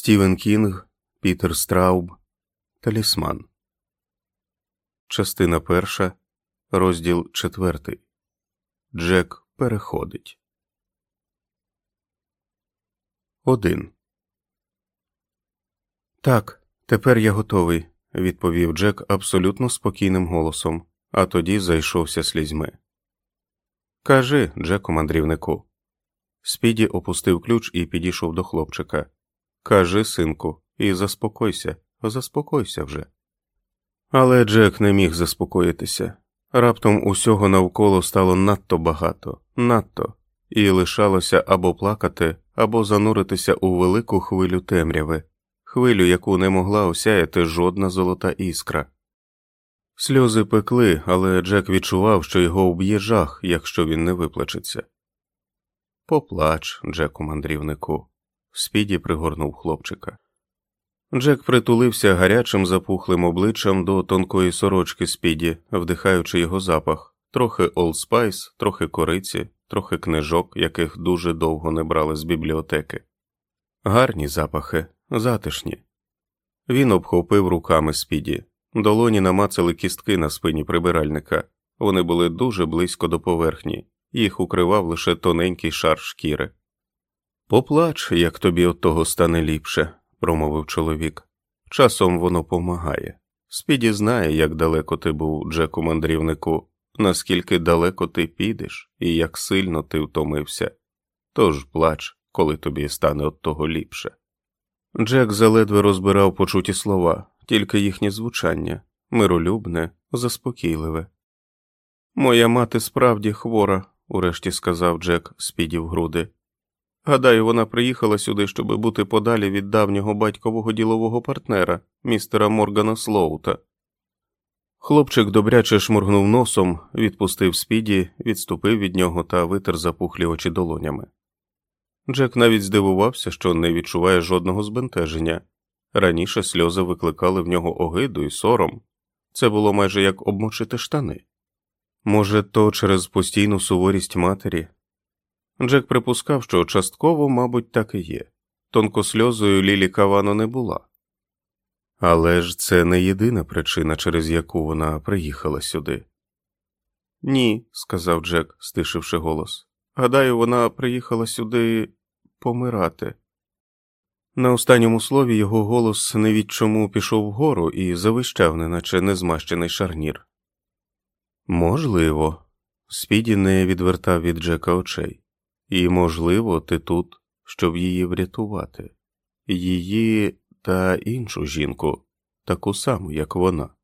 Стівен Кінг, Пітер Страуб, Талісман. Частина перша, розділ четвертий. Джек переходить. Один. Так, тепер я готовий, відповів Джек абсолютно спокійним голосом, а тоді зайшовся слізьми. Кажи, Джеку мандрівнику. Спіді опустив ключ і підійшов до хлопчика. Кажи, синку, і заспокойся, заспокойся вже. Але Джек не міг заспокоїтися. Раптом усього навколо стало надто багато, надто, і лишалося або плакати, або зануритися у велику хвилю темряви, хвилю, яку не могла осяяти жодна золота іскра. Сльози пекли, але Джек відчував, що його вб'є жах, якщо він не виплачеться. Поплач, Джеку мандрівнику. Спіді пригорнув хлопчика. Джек притулився гарячим запухлим обличчям до тонкої сорочки Спіді, вдихаючи його запах, трохи Old Spice, трохи кориці, трохи книжок, яких дуже довго не брали з бібліотеки. Гарні запахи, затишні. Він обхопив руками Спіді. Долоні намацали кістки на спині прибиральника. Вони були дуже близько до поверхні, їх укривав лише тоненький шар шкіри. Поплач, як тобі от того стане ліпше, промовив чоловік. Часом воно помагає. Спіді знає, як далеко ти був, Джеку мандрівнику, наскільки далеко ти підеш і як сильно ти втомився. Тож плач, коли тобі стане от того ліпше. Джек заледве розбирав почуті слова, тільки їхнє звучання миролюбне, заспокійливе. Моя мати справді хвора, урешті сказав Джек, спідів груди. Гадаю, вона приїхала сюди, щоб бути подалі від давнього батькового ділового партнера, містера Моргана Слоута. Хлопчик добряче шморгнув носом, відпустив спіді, відступив від нього та витер запухлі очі долонями. Джек навіть здивувався, що не відчуває жодного збентеження. Раніше сльози викликали в нього огиду і сором це було майже як обмочити штани. Може, то через постійну суворість матері. Джек припускав, що частково, мабуть, так і є. Тонкосльозою Лілі Кавано не була. Але ж це не єдина причина, через яку вона приїхала сюди. Ні, сказав Джек, стишивши голос. Гадаю, вона приїхала сюди помирати. На останньому слові його голос не від чому пішов вгору і завищав, неначе незмащений шарнір. Можливо, Спіді не відвертав від Джека очей, і, можливо, ти тут, щоб її врятувати, її та іншу жінку, таку саму, як вона.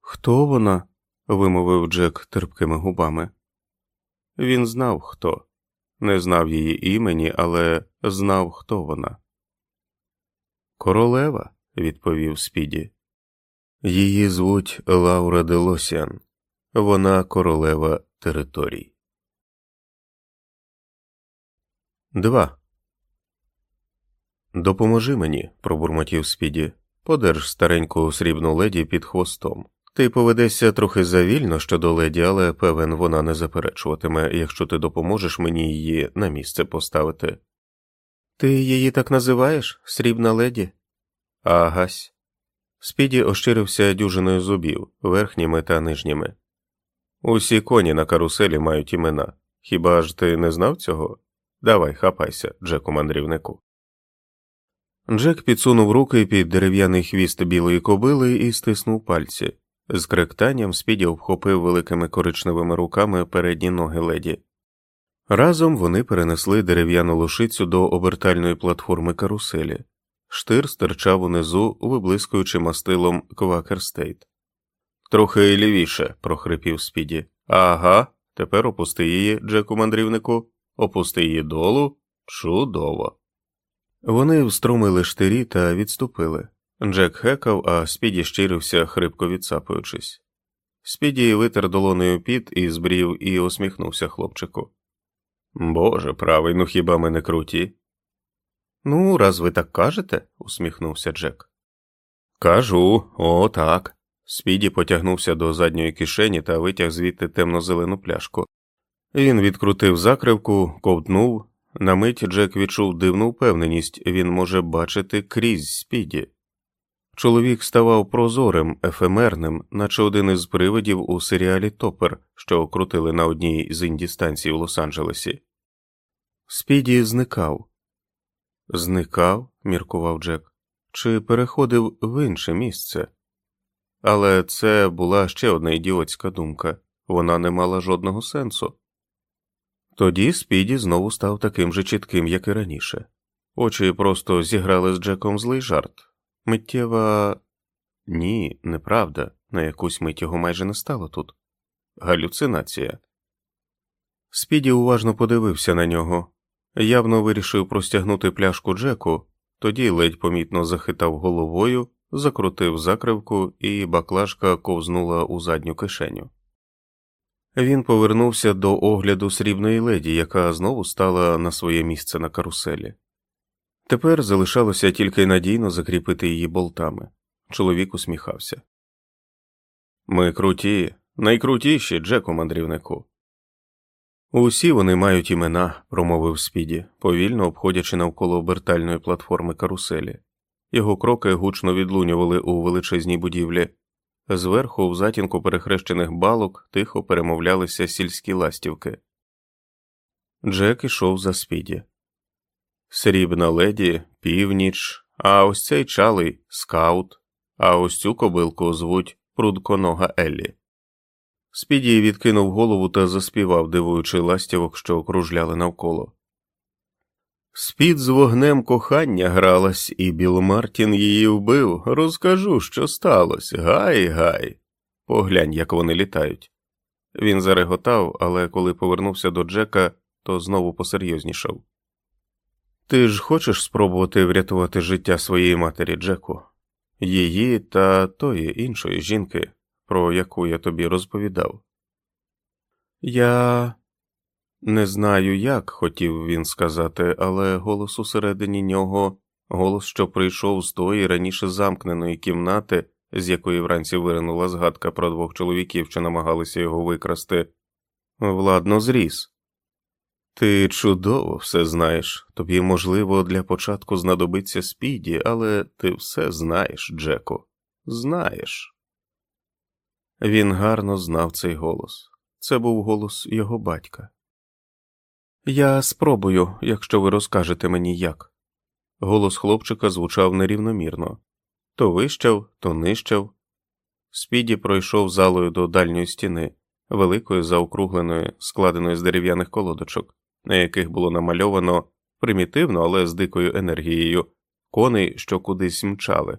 Хто вона? вимовив Джек терпкими губами. Він знав хто, не знав її імені, але знав, хто вона. Королева, відповів Спіді. Її звуть Лаура Делосіан. Вона королева територій. 2. Допоможи мені, пробурмотів Спіді. Подерж стареньку срібну леді під хвостом. Ти поведешся трохи завільно щодо леді, але певен, вона не заперечуватиме, якщо ти допоможеш мені її на місце поставити. Ти її так називаєш, срібна леді? Агась. Спіді ощирився дюжиною зубів, верхніми та нижніми. Усі коні на каруселі мають імена. Хіба ж ти не знав цього? Давай, хапайся, Джеку мандрівнику. Джек підсунув руки під дерев'яний хвіст білої кобили і стиснув пальці. З кректанням спіді обхопив великими коричневими руками передні ноги леді. Разом вони перенесли дерев'яну лошицю до обертальної платформи каруселі. Штир стирчав унизу, виблискуючи мастилом Quaker State. Трохи лівіше, прохрипів спіді. Ага, тепер опусти її, Джеку мандрівнику, опусти її долу. Чудово. Вони встромили штирі та відступили. Джек хекав, а спіді щирився, хрипко відсапуючись. Спіді витер долоною піт і збрів і усміхнувся хлопчику. Боже правий, ну хіба ми не круті? Ну, раз ви так кажете, усміхнувся Джек. Кажу, о, так. Спіді потягнувся до задньої кишені та витяг звідти темно-зелену пляшку. Він відкрутив закривку, ковтнув, На мить Джек відчув дивну впевненість він може бачити крізь спіді. Чоловік ставав прозорим, ефемерним, наче один із привидів у серіалі Топер, що крутили на одній з інді-станцій у Лос-Анджелесі. Спіді зникав. Зникав, міркував Джек, чи переходив в інше місце. Але це була ще одна ідіотська думка вона не мала жодного сенсу. Тоді Спіді знову став таким же чітким, як і раніше. Очі просто зіграли з Джеком злий жарт. Миттєва ні, неправда, на якусь мить його майже не стало тут. Галюцинація. Спіді уважно подивився на нього, явно вирішив простягнути пляшку Джеку, тоді ледь помітно захитав головою, закрутив закривку, і баклажка ковзнула у задню кишеню. Він повернувся до огляду срібної леді, яка знову стала на своє місце на каруселі. Тепер залишалося тільки надійно закріпити її болтами. Чоловік усміхався. Ми круті, найкрутіші, Джеку мандрівнику. Усі вони мають імена, промовив Спіді, повільно обходячи навколо обертальної платформи каруселі. Його кроки гучно відлунювали у величезній будівлі. Зверху, в затінку перехрещених балок, тихо перемовлялися сільські ластівки. Джек ішов за спіді. Срібна леді, північ, а ось цей чалий скаут, а ось цю кобилку звуть прудконога Еллі. Спіді відкинув голову та заспівав, дивуючи ластівок, що окружляли навколо. Спід з вогнем кохання гралась, і Біл Мартін її вбив. Розкажу, що сталося. Гай, гай. Поглянь, як вони літають. Він зареготав, але коли повернувся до Джека, то знову посерйознішав. Ти ж хочеш спробувати врятувати життя своєї матері, Джеку, її та тої іншої жінки, про яку я тобі розповідав? Я не знаю, як хотів він сказати, але голос усередині нього, голос, що прийшов з тої раніше замкненої кімнати, з якої вранці виринула згадка про двох чоловіків, що намагалися його викрасти, владно зріс. Ти чудово все знаєш, тобі, можливо, для початку знадобиться спіді, але ти все знаєш, Джеку, знаєш. Він гарно знав цей голос. Це був голос його батька. Я спробую, якщо ви розкажете мені як. Голос хлопчика звучав нерівномірно то вищав, то нижчав. Спіді пройшов залою до дальньої стіни, великої заокругленої, складеної з дерев'яних колодочок, на яких було намальовано примітивно, але з дикою енергією коней, що кудись мчали.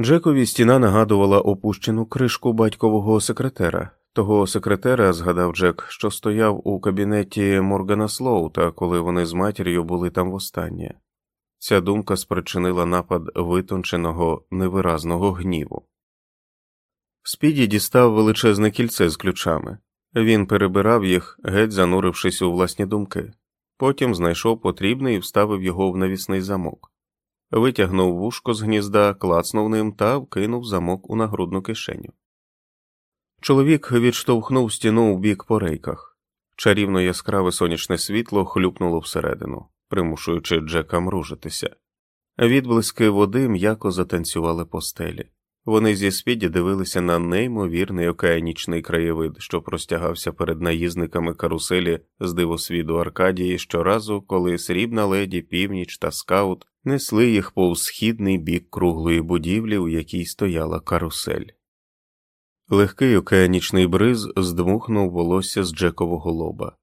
Джекові стіна нагадувала опущену кришку батькового секретера. Того секретера згадав Джек, що стояв у кабінеті Моргана Слоута, коли вони з матір'ю були там востаннє. Ця думка спричинила напад витонченого невиразного гніву. Спіді дістав величезне кільце з ключами. Він перебирав їх, геть занурившись у власні думки, потім знайшов потрібний і вставив його в навісний замок, витягнув вушко з гнізда, клацнув ним та вкинув замок у нагрудну кишеню. Чоловік відштовхнув стіну у бік по рейках. Чарівно яскраве сонячне світло хлюпнуло всередину, примушуючи Джека мружитися. Відблиски води м'яко затанцювали по стелі. Вони зі спіді дивилися на неймовірний океанічний краєвид, що простягався перед наїзниками каруселі з дивосвіду Аркадії щоразу, коли срібна леді, північ та скаут несли їх повз східний бік круглої будівлі, у якій стояла карусель. Легкий океанічний бриз здмухнув волосся з Джекового лоба.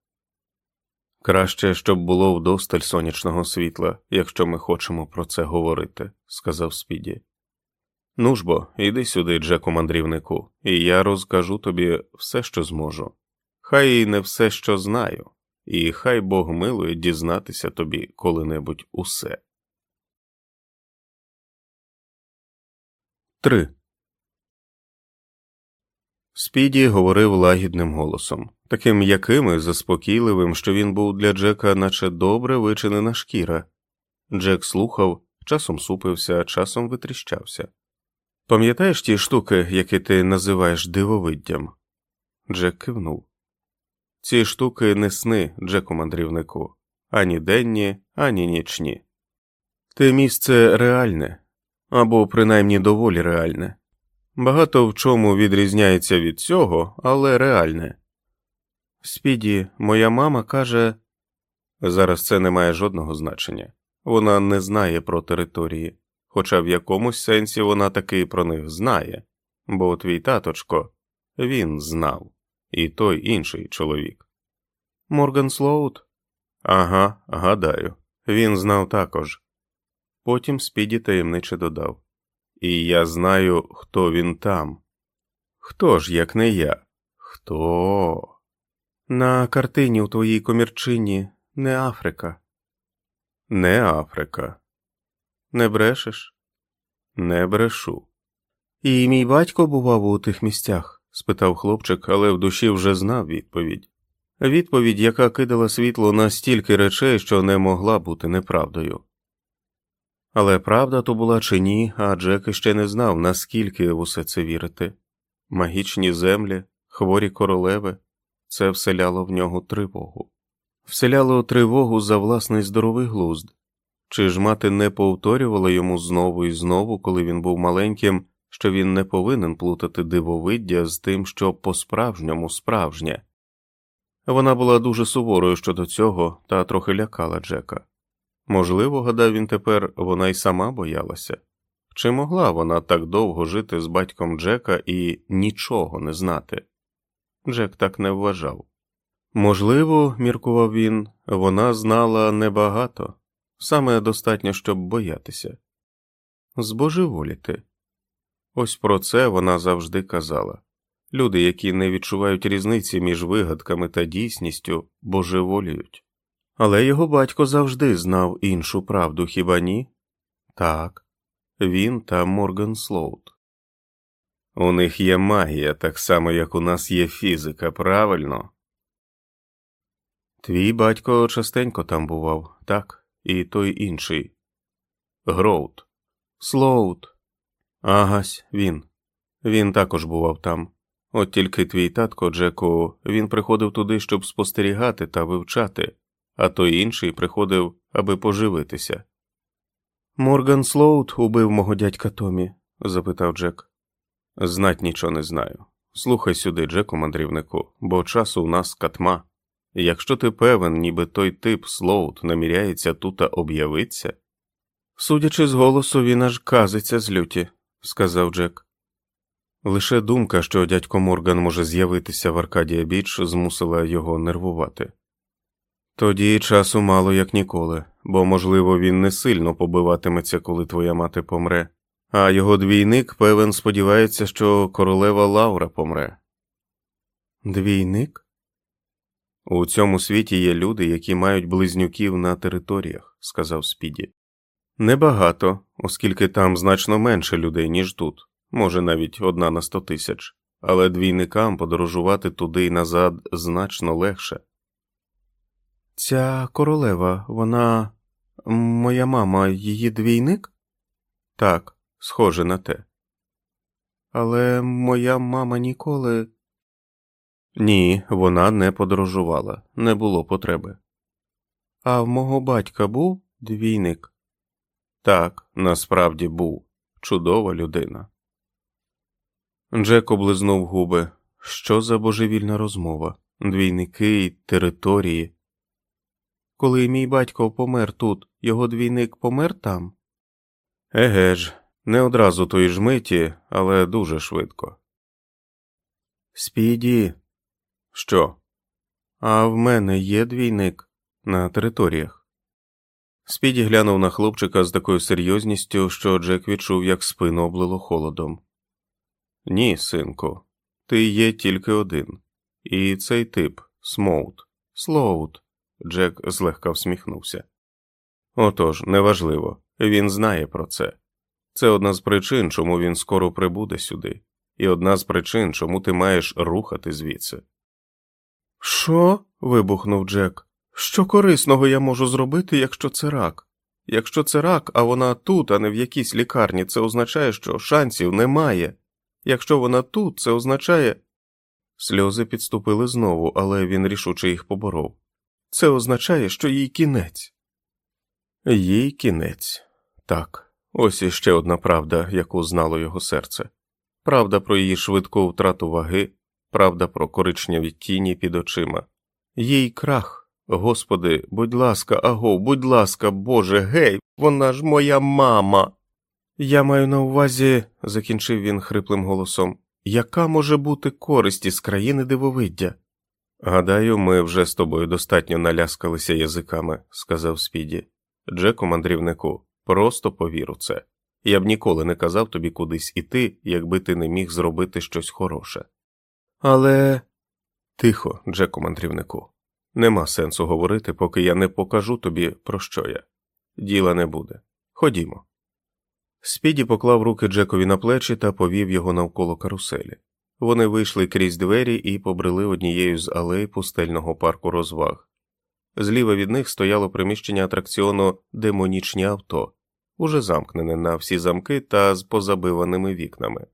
Краще, щоб було вдосталь сонячного світла, якщо ми хочемо про це говорити, сказав Спіді. Ну ж бо, іди сюди, Джеку мандрівнику, і я розкажу тобі все, що зможу. Хай і не все, що знаю, і хай Бог милує дізнатися тобі коли-небудь усе. 3. Спіді говорив лагідним голосом, таким м'яким і заспокійливим, що він був для Джека, наче добре вичинена шкіра. Джек слухав, часом супився, часом витріщався. Пам'ятаєш ті штуки, які ти називаєш дивовиддям? Джек кивнув. Ці штуки не сни, Джеку мандрівнику. ані денні, ані нічні. Те місце реальне, або принаймні доволі реальне. Багато в чому відрізняється від цього, але реальне. Спіді, моя мама каже зараз це не має жодного значення вона не знає про території, хоча в якомусь сенсі вона таки про них знає, бо твій таточко він знав, і той інший чоловік. Морган Слоут? Ага, гадаю, він знав також. Потім Спіді таємниче додав І я знаю, хто він там. Хто ж, як не я? Хто? На картині у твоїй комірчині не Африка. Не Африка. Не брешеш? Не брешу. І мій батько бував у тих місцях? спитав хлопчик, але в душі вже знав відповідь. Відповідь, яка кидала світло на стільки речей, що не могла бути неправдою. Але правда то була чи ні, а Джек іще не знав, наскільки в усе це вірити. Магічні землі, хворі королеви це вселяло в нього тривогу, вселяло тривогу за власний здоровий глузд. Чи ж мати не повторювала йому знову і знову, коли він був маленьким, що він не повинен плутати дивовиддя з тим, що по справжньому справжнє. Вона була дуже суворою щодо цього та трохи лякала Джека. Можливо, гадав він тепер, вона й сама боялася. Чи могла вона так довго жити з батьком Джека і нічого не знати? Джек так не вважав. Можливо, міркував він, вона знала небагато, саме достатньо, щоб боятися. Збожеволіти. Ось про це вона завжди казала. Люди, які не відчувають різниці між вигадками та дійсністю, божеволіють. Але його батько завжди знав іншу правду, хіба ні? Так, він та Морган Слоут. У них є магія, так само, як у нас є фізика, правильно? Твій батько частенько там бував, так, і той інший. Гроут. Слоут. Агась, він. Він також бував там. От тільки твій татко, Джеку, він приходив туди, щоб спостерігати та вивчати а той інший приходив, аби поживитися. Морган Слоут убив мого дядька Томі? запитав Джек. Знать нічого не знаю. Слухай сюди, Джеку, мандрівнику, бо часу у нас катма. Якщо ти певен, ніби той тип Слоут наміряється тута об'явиться. Судячи з голосу, він аж казиться з люті, сказав Джек. Лише думка, що дядько Морган може з'явитися в Аркадія Біч, змусила його нервувати. Тоді часу мало як ніколи, бо, можливо, він не сильно побиватиметься, коли твоя мати помре, а його двійник певен сподівається, що королева Лаура помре. Двійник? У цьому світі є люди, які мають близнюків на територіях, сказав Спіді. Небагато, оскільки там значно менше людей, ніж тут, може навіть одна на сто тисяч, але двійникам подорожувати туди й назад значно легше. Ця королева, вона моя мама, її двійник? Так, схоже на те. Але моя мама ніколи. Ні, вона не подорожувала, не було потреби. А в мого батька був двійник? Так, насправді був чудова людина. Джек облизнув губи. Що за божевільна розмова? Двійники й території. Коли мій батько помер тут, його двійник помер там? Еге ж, не одразу тої ж миті, але дуже швидко. Спіді, що? А в мене є двійник на територіях. Спіді глянув на хлопчика з такою серйозністю, що Джек відчув, як спину облило холодом. Ні, синку, ти є тільки один, і цей тип Смоут, Слоут. Джек злегка всміхнувся. Отож, неважливо, він знає про це. Це одна з причин, чому він скоро прибуде сюди, і одна з причин, чому ти маєш рухати звідси. Що? вибухнув Джек. Що корисного я можу зробити, якщо це рак? Якщо це рак, а вона тут, а не в якійсь лікарні, це означає, що шансів немає. Якщо вона тут, це означає. Сльози підступили знову, але він рішуче їх поборов. Це означає, що їй кінець. Їй кінець. Так, ось іще одна правда, яку знало його серце. Правда про її швидку втрату ваги, правда про коричневі тіні під очима. Їй крах. Господи, будь ласка, аго, будь ласка, Боже, гей, вона ж моя мама. Я маю на увазі, закінчив він хриплим голосом, яка може бути користь із країни дивовиддя? Гадаю, ми вже з тобою достатньо наляскалися язиками, сказав Спіді. Джеку мандрівнику, просто повір у це. Я б ніколи не казав тобі кудись іти, якби ти не міг зробити щось хороше. Але тихо, Джеку мандрівнику. Нема сенсу говорити, поки я не покажу тобі, про що я. Діла не буде. Ходімо. Спіді поклав руки Джекові на плечі та повів його навколо каруселі. Вони вийшли крізь двері і побрели однією з алей пустельного парку розваг. Зліва від них стояло приміщення атракціону демонічні авто, уже замкнене на всі замки та з позабиваними вікнами.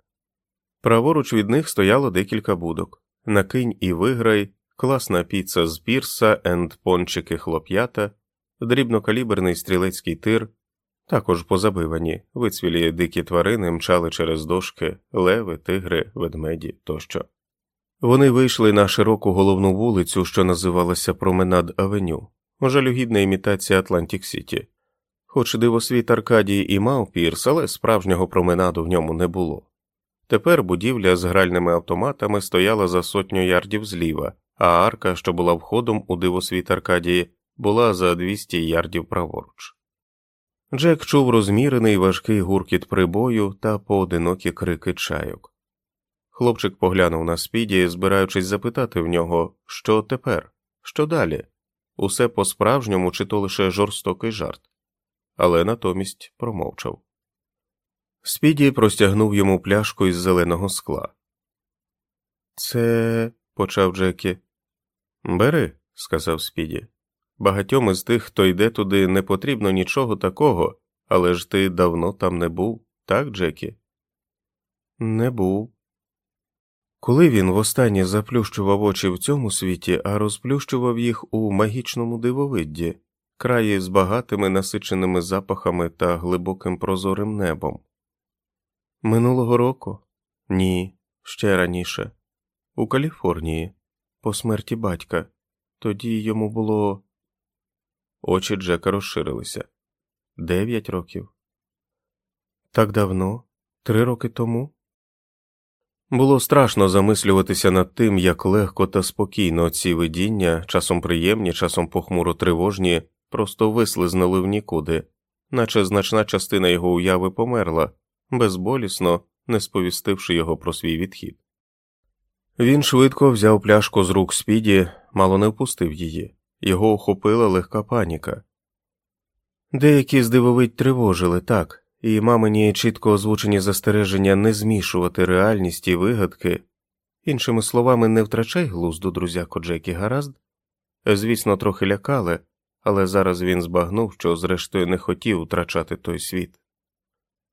Праворуч від них стояло декілька будок накинь і виграй, класна піца з пірса енд пончики хлоп'ята, дрібнокаліберний стрілецький тир, також позабивані, вицвілі дикі тварини мчали через дошки, леви, тигри, ведмеді тощо. Вони вийшли на широку головну вулицю, що називалася Променад Авеню, жалюгідна імітація Атлантік Сіті. Хоч дивосвіт Аркадії і мав пірс, але справжнього променаду в ньому не було. Тепер будівля з гральними автоматами стояла за сотню ярдів зліва, а арка, що була входом у дивосвіт Аркадії, була за 200 ярдів праворуч. Джек чув розмірений важкий гуркіт прибою та поодинокі крики чайок. Хлопчик поглянув на спіді, збираючись запитати в нього, що тепер, що далі, усе по справжньому чи то лише жорстокий жарт, але натомість промовчав. Спіді простягнув йому пляшку із зеленого скла. Це, почав Джекі. Бери, сказав Спіді. Багатьом із тих, хто йде туди, не потрібно нічого такого, але ж ти давно там не був, так, Джекі? Не був. Коли він востаннє заплющував очі в цьому світі, а розплющував їх у магічному дивовидді, краї з багатими насиченими запахами та глибоким прозорим небом. Минулого року? Ні, ще раніше, у Каліфорнії, по смерті батька. Тоді йому було. Очі Джека розширилися дев'ять років. Так давно, три роки тому. Було страшно замислюватися над тим, як легко та спокійно ці видіння, часом приємні, часом похмуро тривожні, просто вислизнули в нікуди, наче значна частина його уяви померла, безболісно не сповістивши його про свій відхід. Він швидко взяв пляшку з рук спіді, мало не впустив її, його охопила легка паніка. Деякі здивовить тривожили так, і мамині чітко озвучені застереження не змішувати реальність і вигадки, іншими словами, не втрачай глузду, друзяко Джекі, гаразд. Звісно, трохи лякали, але зараз він збагнув, що зрештою не хотів втрачати той світ.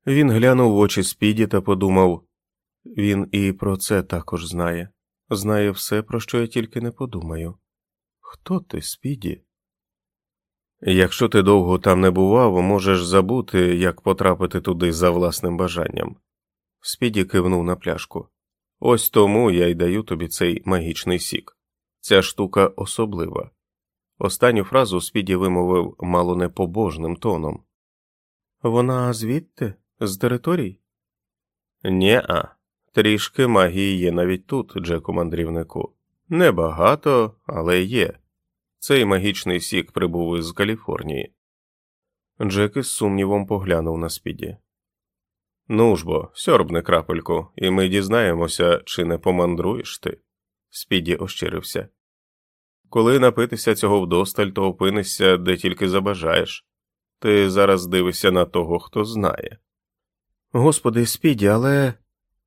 Він глянув в очі спіді та подумав він і про це також знає, знає все, про що я тільки не подумаю. Хто ти, спіді? Якщо ти довго там не бував, можеш забути, як потрапити туди за власним бажанням. Спіді кивнув на пляшку. Ось тому я й даю тобі цей магічний сік. Ця штука особлива. Останню фразу Спіді вимовив мало не побожним тоном. Вона звідти? З територій? Нє-а. Трішки магії є навіть тут, Джеку мандрівнику. Небагато, але є. Цей магічний сік прибув із Каліфорнії. Джек із сумнівом поглянув на спіді. Ну ж бо, сьорбни крапельку, і ми дізнаємося, чи не помандруєш ти. Спіді ощирився. Коли напитися цього вдосталь, то опинишся, де тільки забажаєш. Ти зараз дивишся на того, хто знає. Господи, спіді, але.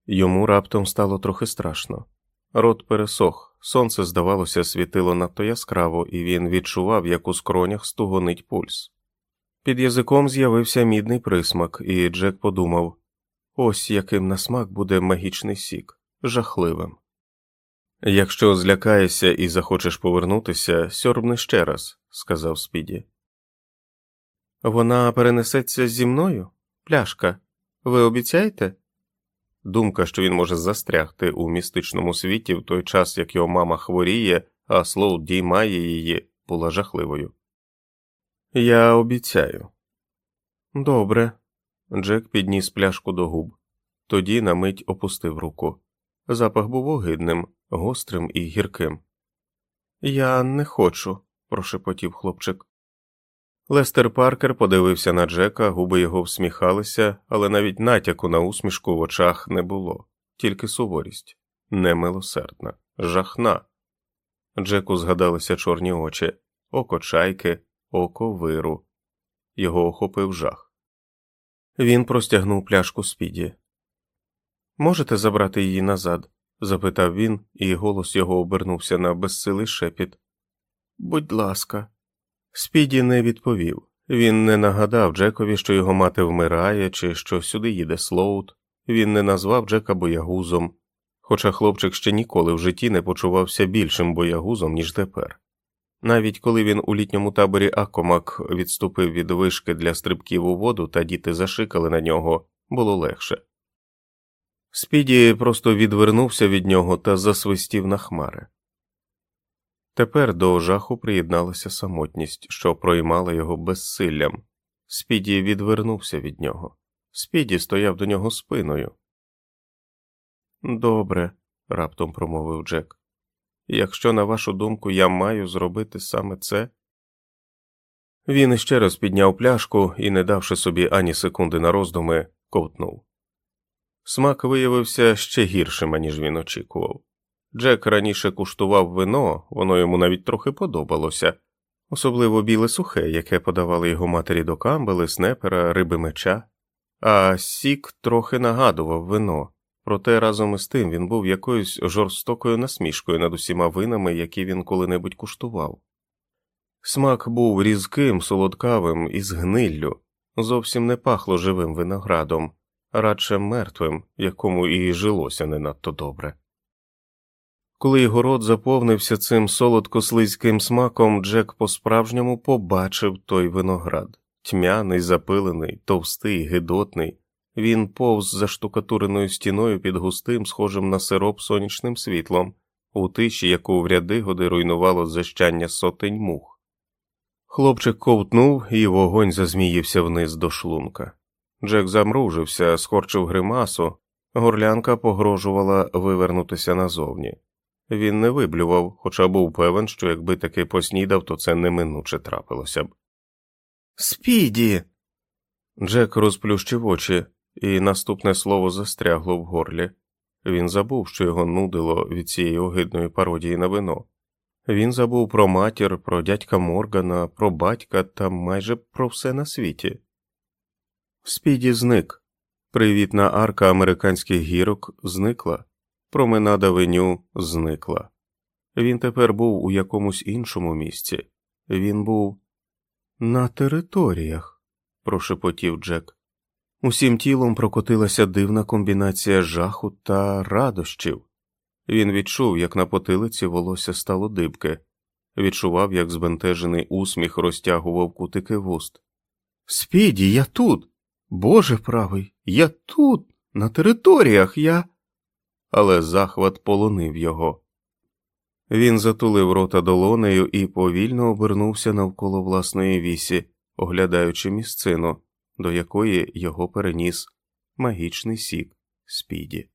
Йому раптом стало трохи страшно. Рот пересох, сонце, здавалося, світило надто яскраво, і він відчував, як у скронях стугонить пульс. Під язиком з'явився мідний присмак, і Джек подумав ось яким на смак буде магічний сік, жахливим. Якщо злякаєшся і захочеш повернутися, сьорбни ще раз, сказав Спіді. Вона перенесеться зі мною? Пляшка. Ви обіцяєте? Думка, що він може застрягти у містичному світі в той час, як його мама хворіє, а Слоуд діймає її, була жахливою. Я обіцяю. Добре. Джек підніс пляшку до губ. Тоді на мить опустив руку. Запах був огидним, гострим і гірким. Я не хочу, прошепотів хлопчик. Лестер Паркер подивився на Джека, губи його всміхалися, але навіть натяку на усмішку в очах не було, тільки суворість, немилосердна, жахна. Джеку згадалися чорні очі, око чайки, око виру. Його охопив жах. Він простягнув пляшку спіді. Можете забрати її назад? запитав він, і голос його обернувся на безсилий шепіт. Будь ласка. Спіді не відповів. Він не нагадав Джекові, що його мати вмирає, чи що сюди їде Слоут. Він не назвав Джека боягузом, хоча хлопчик ще ніколи в житті не почувався більшим боягузом, ніж тепер. Навіть коли він у літньому таборі Акомак відступив від вишки для стрибків у воду та діти зашикали на нього, було легше. Спіді просто відвернувся від нього та засвистів на хмари. Тепер до жаху приєдналася самотність, що проймала його безсиллям. Спіді відвернувся від нього. Спіді стояв до нього спиною. Добре, раптом промовив Джек. Якщо, на вашу думку, я маю зробити саме це. Він іще раз підняв пляшку і, не давши собі ані секунди на роздуми, ковтнув. Смак виявився ще гіршим, аніж він очікував. Джек раніше куштував вино, воно йому навіть трохи подобалося, особливо біле сухе, яке подавали його матері до камбели, снепера, риби меча, а сік трохи нагадував вино, проте разом із тим він був якоюсь жорстокою насмішкою над усіма винами, які він коли-небудь куштував. Смак був різким, солодкавим і з гниллю, зовсім не пахло живим виноградом, радше мертвим, якому і жилося не надто добре. Коли його рот заповнився цим солодко-слизьким смаком, Джек по-справжньому побачив той виноград тьмяний, запилений, товстий, гидотний. Він повз за штукатуреною стіною під густим, схожим на сироп сонячним світлом, у тиші, яку в ряди годи руйнувало защання сотень мух. Хлопчик ковтнув, і вогонь зазміївся вниз до шлунка. Джек замружився, скорчив гримасу, горлянка погрожувала вивернутися назовні. Він не виблював, хоча був певен, що якби таки поснідав, то це неминуче трапилося б. Спіді. Джек розплющив очі, і наступне слово застрягло в горлі. Він забув, що його нудило від цієї огидної пародії на вино. Він забув про матір, про дядька Моргана, про батька та майже про все на світі. Спіді зник. Привітна арка американських гірок зникла. Променада веню зникла. Він тепер був у якомусь іншому місці. Він був на територіях, прошепотів Джек. Усім тілом прокотилася дивна комбінація жаху та радощів. Він відчув, як на потилиці волосся стало дибке, відчував, як збентежений усміх розтягував кутики вуст. Спіді, я тут. Боже правий, я тут, на територіях, я але захват полонив його. Він затулив рота долонею і повільно обернувся навколо власної вісі, оглядаючи місцину, до якої його переніс магічний сік спіді.